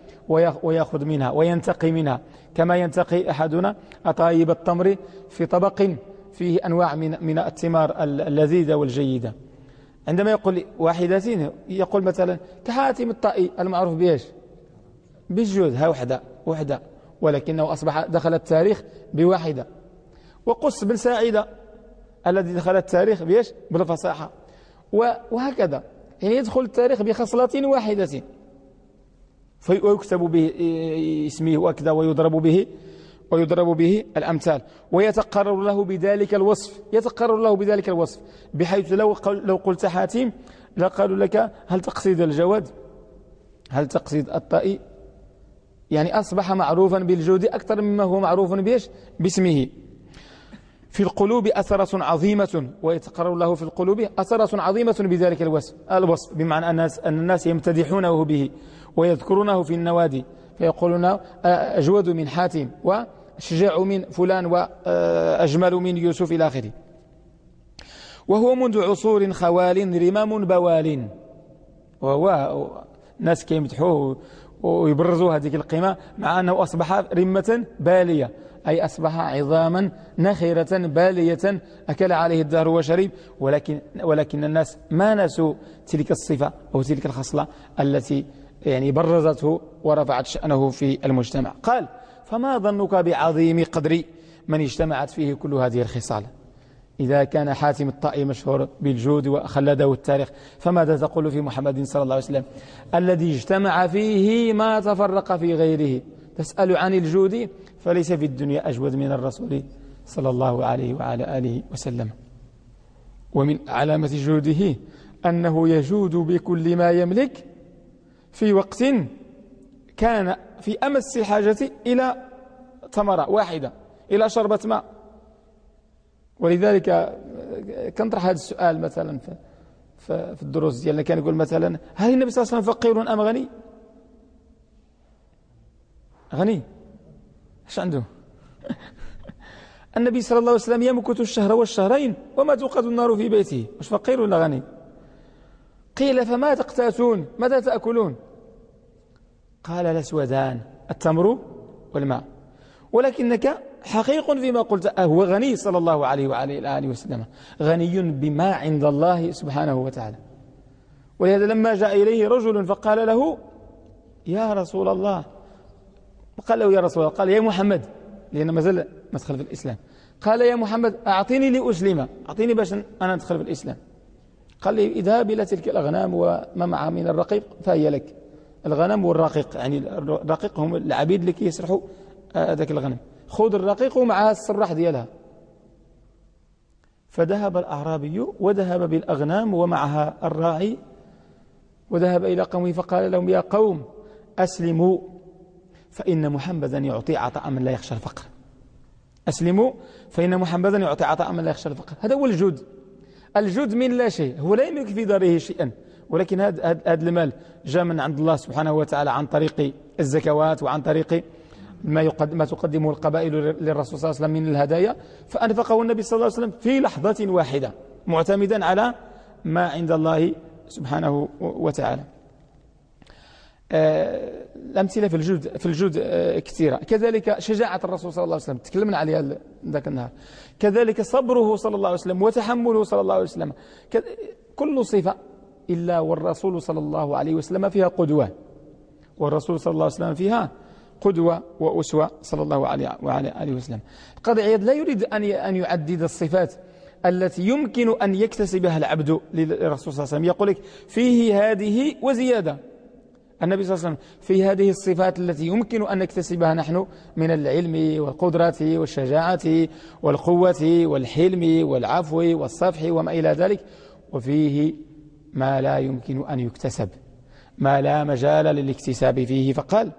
ويأخذ منها وينتقي منها. كما ينتقي أحدنا أطايب التمر في طبق فيه أنواع من من الثمار اللذيذة والجيدة. عندما يقول واحدة يقول مثلا كحاتم الطائي المعروف بإيش؟ بالجود ها وحدة وحدة. ولكنه أصبح دخل التاريخ بواحدة. وقص بن ساعدة الذي دخل التاريخ بإيش؟ بالفصاحة. وهكذا. يعني يدخل التاريخ بخصلة واحدة ويكتب به اسمه وكذا ويضرب به. ويضرب به الأمثال. ويتقرر له بذلك الوصف. يتقرر له بذلك الوصف. بحيث لو, لو قلت حاتم لقالوا لك هل تقصد الجواد هل تقصد الطائي يعني أصبح معروفا بالجود أكثر مما هو معروف بيش باسمه. في القلوب أثرة عظيمة. ويتقرر له في القلوب أثرة عظيمة بذلك الوصف. الوصف بمعنى الناس أن الناس يمتدحونه به ويذكرونه في النوادي. فيقولون أجود من حاتم. وشجاع من فلان وأجمل من يوسف إلى آخره. وهو منذ عصور خوال رمام بوال. وهو ناس كيمدحوه ويبرزوا هذه القيمة مع أنه أصبح رمة بالية. أي أصبح عظاما نخرة بالية. أكل عليه الدهر وشريب ولكن, ولكن الناس ما نسوا تلك الصفة أو تلك الخصلة التي يعني برزته ورفعت شأنه في المجتمع. قال فما ظنك بعظيم قدر من اجتمعت فيه كل هذه الخصال؟ إذا كان حاتم الطائي مشهور بالجود وخلده التاريخ فماذا تقول في محمد صلى الله عليه وسلم؟ الذي اجتمع فيه ما تفرق في غيره. تسأل عن الجود؟ فليس في الدنيا أجود من الرسول صلى الله عليه وعلى آله وسلم. ومن علامة جوده أنه يجود بكل ما يملك في وقت كان في أمس الحاجة إلى ثمرة واحدة إلى شربة ماء. ولذلك كنطرح هذا السؤال مثلا في الدروس ديالنا. كان يقول مثلا هل النبي صلى الله عليه وسلم فقير أم غني؟ غني. إيش عنده؟ النبي صلى الله عليه وسلم يمكث الشهر والشهرين وما توقد النار في بيته. مش فقير ولا غني؟ قيل فما تقتاتون؟ ماذا تأكلون؟ قال الأسودان التمر والماء. ولكنك حقيق فيما قلت هو غني صلى الله عليه وعلى آله وسلم. غني بما عند الله سبحانه وتعالى. ولهذا لما جاء إليه رجل فقال له يا رسول الله. قال له يا رسول الله. قال يا محمد. لأنه ما زال ما دخل في الإسلام. قال يا محمد أعطيني لأسلم. أعطيني باش أنا أدخل في الإسلام. قال لي اذهب إلى تلك الأغنام وما معها من الرقيق فهي لك. الغنم والرقيق. يعني الرقيق هم العبيد اللي كيسرحوا هذاك الغنم. خذ الرقيق ومعها السراح ديالها. فذهب الأعرابي وذهب بالأغنام ومعها الراعي. وذهب إلى قومه فقال لهم يا قوم أسلموا فإن محمدا يعطي عطاء من لا يخشى الفقر. أسلموا فإن محمدا يعطي عطاء من لا يخشى الفقر. هذا هو الجود. الجود من لا شيء. هو لا يملك في داره شيئا. ولكن هذا المال جاء من عند الله سبحانه وتعالى عن طريق الزكوات وعن طريق ما, يقدم ما تقدمه القبائل للرسول صلى الله عليه وسلم من الهدايا فأنفقه النبي صلى الله عليه وسلم في لحظة واحدة معتمدا على ما عند الله سبحانه وتعالى. آه، الأمثلة في الجود في الجود آه، كثيرة. كذلك شجاعة الرسول صلى الله عليه وسلم. تكلمنا عليها ذاك النهار. كذلك صبره صلى الله عليه وسلم وتحمله صلى الله عليه وسلم. كل صفة إلا والرسول صلى الله عليه وسلم فيها قدوة. والرسول صلى الله عليه وسلم فيها قدوة وأسوة صلى الله عليه وعلى آله وسلم. القاضي عياد لا يريد أن يعدد الصفات التي يمكن أن يكتسبها العبد للرسول صلى الله عليه وسلم. يقول لك فيه هذه وزيادة. النبي صلى الله عليه وسلم في هذه الصفات التي يمكن أن نكتسبها نحن من العلم والقدرة والشجاعة والقوة والحلم والعفو والصفح وما إلى ذلك. وفيه ما لا يمكن أن يكتسب ما لا مجال للاكتساب فيه. فقال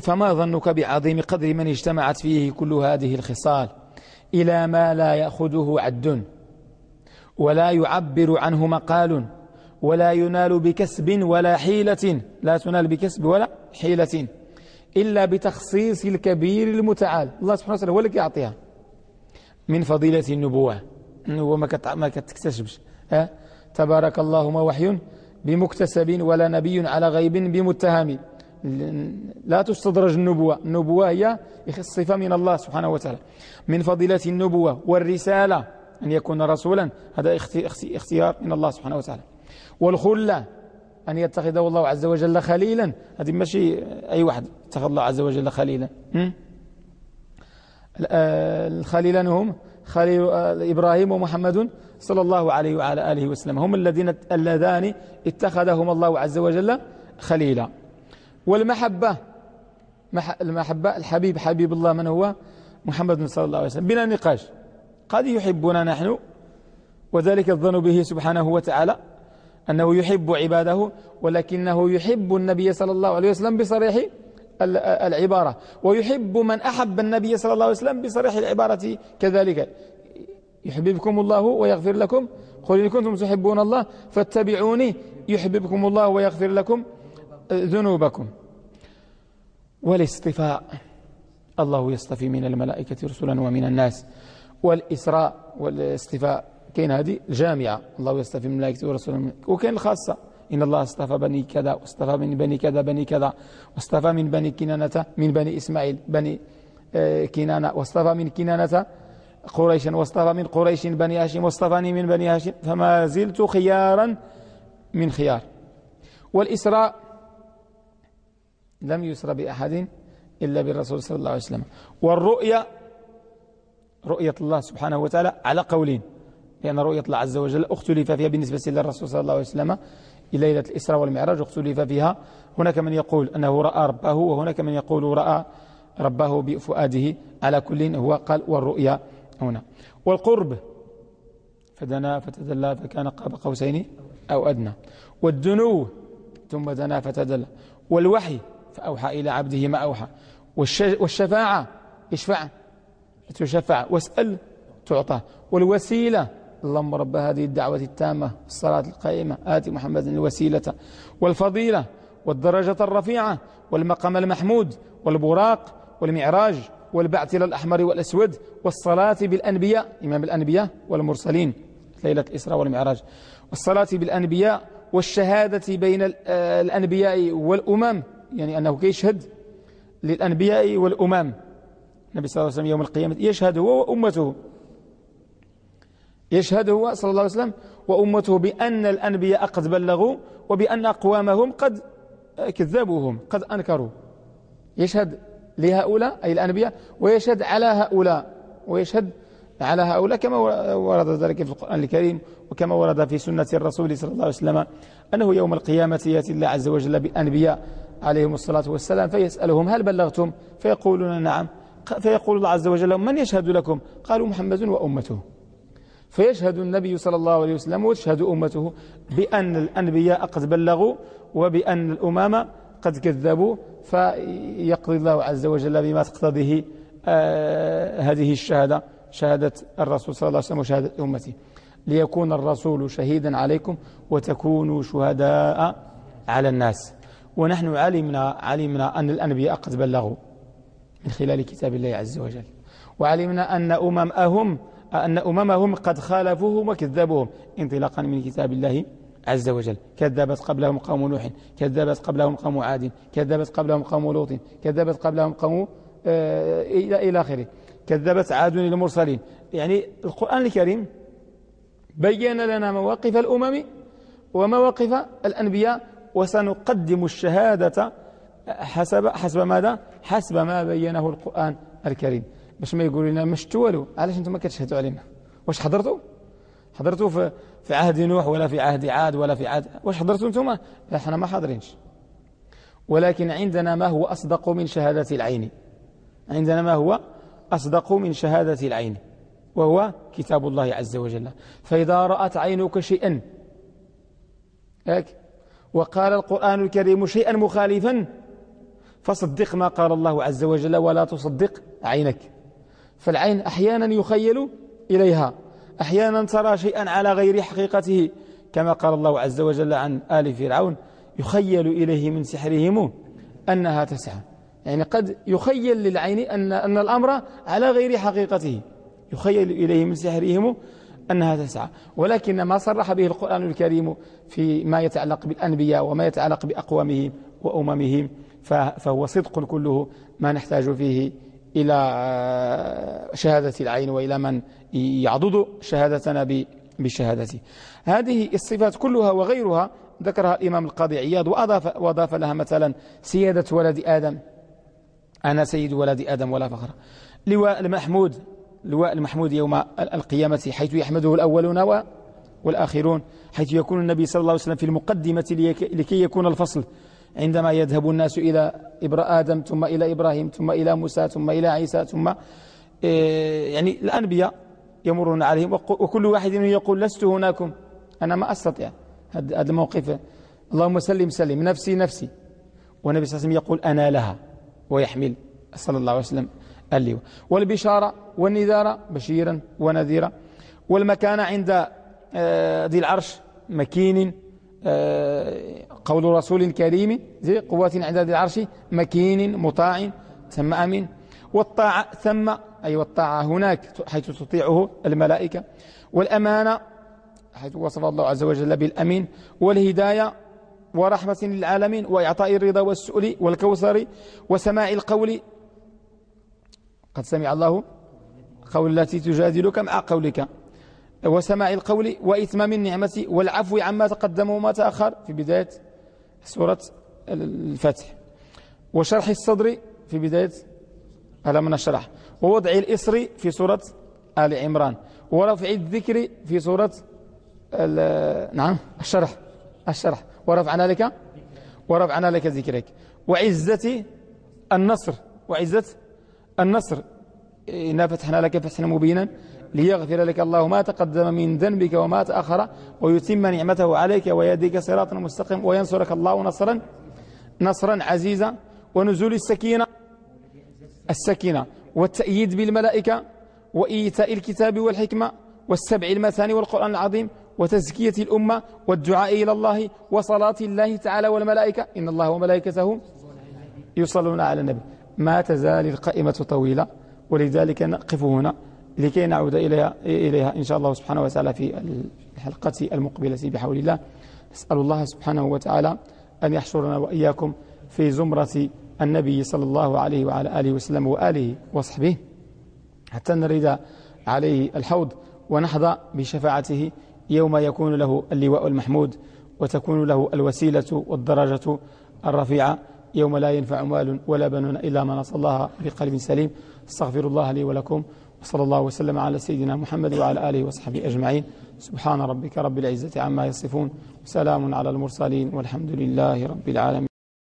فما ظنك بعظيم قدر من اجتمعت فيه كل هذه الخصال؟ إلى ما لا يأخذه عد ولا يعبر عنه مقال ولا ينال بكسب ولا حيلة. لا تنال بكسب ولا حيلة إلا بتخصيص الكبير المتعال. الله سبحانه وتعالى هو اللي يعطيها من فضيلة النبوة. هو ما كتكتسبش ها؟ تبارك الله ما وحي بمكتسب ولا نبي على غيب بمتهم. لا تستدرج النبوة. النبوة هي صفة من الله سبحانه وتعالى. من فضيلة النبوة والرسالة أن يكون رسولا. هذا اختيار من الله سبحانه وتعالى. والخلة أن يتخذه الله عز وجل خليلا. هذه ماشي أي واحد اتخذ الله عز وجل خليلا. الخليلان هم خليل إبراهيم ومحمد. صلى الله عليه وعلى آله وسلم. هم الذين اللذان اتخذهم الله عز وجل خليلا. والمحبة المحبة الحبيب حبيب الله من هو؟ محمد صلى الله عليه وسلم. بلا نقاش. قد يحبنا نحن وذلك الظن به سبحانه وتعالى أنه يحب عباده ولكنه يحب النبي صلى الله عليه وسلم بصريح العبارة. ويحب من أحب النبي صلى الله عليه وسلم بصريح العبارة كذلك. يحببكم الله ويغفر لكم. قل إن كنتم تحبون الله فاتبعوني يحببكم الله ويغفر لكم ذنوبكم. والاصطفاء الله يصطفي من الملائكة رسلا ومن الناس. والإسراء والاصطفاء كاين هذه الجامعة الله يصطفي من الملائكة ورسلا وكاين الخاصة. إن الله اصطفى بني كذا واصطفى من بني كذا بني كذا. واصطفى من بني كنانة من بني إسماعيل بني آه، كنانة. واصطفى من كنانة قريشا واصطفى من قريش بني هاشم واصطفاني من بني هاشم فما زلت خيارا من خيار. والإسراء لم يسر بأحد إلا بالرسول صلى الله عليه وسلم. والرؤيا رؤية الله سبحانه وتعالى على قولين لأن رؤية الله عز وجل اختلف فيها بالنسبة للرسول صلى الله عليه وسلم ليلة الإسراء والمعراج اختلف فيها. هناك من يقول أنه رأى ربه وهناك من يقول رأى ربه بفؤاده على كل هو قال والرؤيا هنا. والقرب فدنا فتدلى فكان قاب قوسين أو أدنى. والدنو ثم دنا فتدلى. والوحي فأوحى إلى عبده ما أوحى. والشفاعة اشفع تشفع واسأل تعطى. والوسيلة اللهم رب هذه الدعوة التامة الصلاة القائمة آت محمد الوسيلة. والفضيلة والدرجة الرفيعة والمقام المحمود والبراق والمعراج. والبعث إلى الأحمر والأسود والصلاة بالأنبياء إمام الأنبياء والمرسلين ليلة الإسراء والمعراج. والصلاة بالأنبياء والشهادة بين الأنبياء والأمم يعني أنه كيشهد للأنبياء والأمم. النبي صلى الله عليه وسلم يوم القيامة يشهد هو وأمته. يشهد هو صلى الله عليه وسلم وأمته بأن الأنبياء قد بلغوا وبأن أقوامهم قد كذبوهم قد أنكروا. يشهد لهؤلاء أي الأنبياء ويشهد على هؤلاء ويشهد على هؤلاء كما ورد ذلك في القرآن الكريم وكما ورد في سنة الرسول صلى الله عليه وسلم أنه يوم القيامة يأتي الله عز وجل بالأنبياء عليهم الصلاة والسلام فيسألهم هل بلغتم؟ فيقولون نعم. فيقول الله عز وجل من يشهد لكم؟ قالوا محمد وأمته. فيشهد النبي صلى الله عليه وسلم وتشهد أمته بأن الأنبياء قد بلغوا وبأن الأمام قد كذبوا فيقضي الله عز وجل بما تقتضيه آه هذه الشهادة شهادة الرسول صلى الله عليه وسلم وشهادة أمته ليكون الرسول شهيدا عليكم وتكونوا شهداء على الناس. ونحن علمنا علمنا أن الأنبياء قد بلغوا من خلال كتاب الله عز وجل. وعلمنا أن أممهم أن أممهم قد خالفوهم وكذبوهم انطلاقا من كتاب الله عز وجل. كذبت قبلهم قوم نوح كذبت قبلهم قوم عاد كذبت قبلهم قوم لوط كذبت قبلهم قوم آه، إلى إلى آخره. كذبت عاد المرسلين يعني القرآن الكريم بين لنا مواقف الأمم ومواقف الأنبياء وسنقدم الشهادة حسب حسب ماذا؟ حسب ما بينه القرآن الكريم. باش ما يقول لنا مش والو علاش أنتم ما كتشهدوا علينا؟ واش حضرتوا؟ حضرتوا في في عهد نوح ولا في عهد عاد ولا في عهد واش حضرتوا أنتم إحنا ما حاضرينش. ولكن عندنا ما هو أصدق من شهادة العين. عندنا ما هو أصدق من شهادة العين وهو كتاب الله عز وجل. فإذا رأت عينك شيئا وقال القرآن الكريم شيئا مخالفا فصدق ما قال الله عز وجل ولا تصدق عينك. فالعين أحيانا يخيل إليها. أحيانا ترى شيئا على غير حقيقته كما قال الله عز وجل عن آل فرعون يخيل إليه من سحرهم أنها تسعى يعني قد يخيل للعين أن, أن الأمر على غير حقيقته. يخيل إليه من سحرهم أنها تسعى ولكن ما صرح به القرآن الكريم في ما يتعلق بالأنبياء وما يتعلق بأقوامهم وأممهم فهو صدق كله ما نحتاج فيه إلى آه، شهادة العين وإلى من يعضد شهادتنا بشهادته هذه الصفات كلها وغيرها ذكرها الإمام القاضي عياض وأضاف, وأضاف لها مثلا سيادة ولد آدم. أنا سيد ولد آدم ولا فخر. لواء المحمود لواء المحمود يوم القيامة حيث يحمده الأولون والآخرون حيث يكون النبي صلى الله عليه وسلم في المقدمة لكي يكون الفصل. عندما يذهب الناس إلى آدم ثم إلى إبراهيم ثم إلى موسى ثم إلى عيسى ثم إيه، يعني الأنبياء يمرون عليهم وكل واحد يقول لست هناكم. أنا ما أستطيع هذا الموقف. اللهم سلم سلم. نفسي نفسي. والنبي صلى الله عليه وسلم يقول أنا لها. ويحمل. صلى الله عليه وسلم. اللواء والبشارة والنذارة بشيرا ونذيرا. والمكان عند آه، ذي العرش مكين. آه، قول رسول كريم ذي قوة عند ذي العرش مكين مطاع ثم أمين. والطاعة ثم أي والطاعة هناك حيث تطيعه الملائكة. والأمانة حيث وصف الله عز وجل بالأمين. والهداية ورحمة للعالمين وإعطاء الرضا والسؤل والكوثر وسماع القول. قد سمع الله قول التي تجادلك مع قولك. وسماع القول وإتمام النعمة والعفو عما تقدم وما تأخر. في بداية سورة الفتح. وشرح الصدر في بداية ألم نشرح ووضع الإسر في سورة آل عمران. ورفع الذكر في سورة نعم الشرح. الشرح. ورفعنا لك ورفعنا لك ذكرك. وعزة النصر. وعزة النصر. إنا فتحنا لك فتحا مبينا. ليغفر لك الله ما تقدم من ذنبك وما تأخر ويتم نعمته عليك ويهديك صراطا مستقيم وينصرك الله نصرا نصرا عزيزا ونزول السكينة السكينة والتأييد بالملائكة وإيتاء الكتاب والحكمة والسبع المثاني والقرآن العظيم وتزكية الأمة والدعاء إلى الله وصلاة الله تعالى والملائكة. إن الله وملائكته يصلون على النبي. ما تزال القائمة طويلة ولذلك نقف هنا. لكي نعود إليها, إليها إن شاء الله سبحانه وتعالى في الحلقة المقبلة بحول الله. نسأل الله سبحانه وتعالى أن يحشرنا وإياكم في زمرة النبي صلى الله عليه وعلى آله وسلم وآله وصحبه حتى نريد عليه الحوض ونحظى بشفاعته يوم يكون له اللواء المحمود وتكون له الوسيلة والدرجة الرفيعة. يوم لا ينفع مال ولا بنون إلا من نصى الله بقلب سليم. استغفر الله لي ولكم وصلى الله وسلم على سيدنا محمد وعلى آله وصحبه أجمعين. سبحان ربك رب العزة عما يصفون وسلام على المرسلين والحمد لله رب العالمين.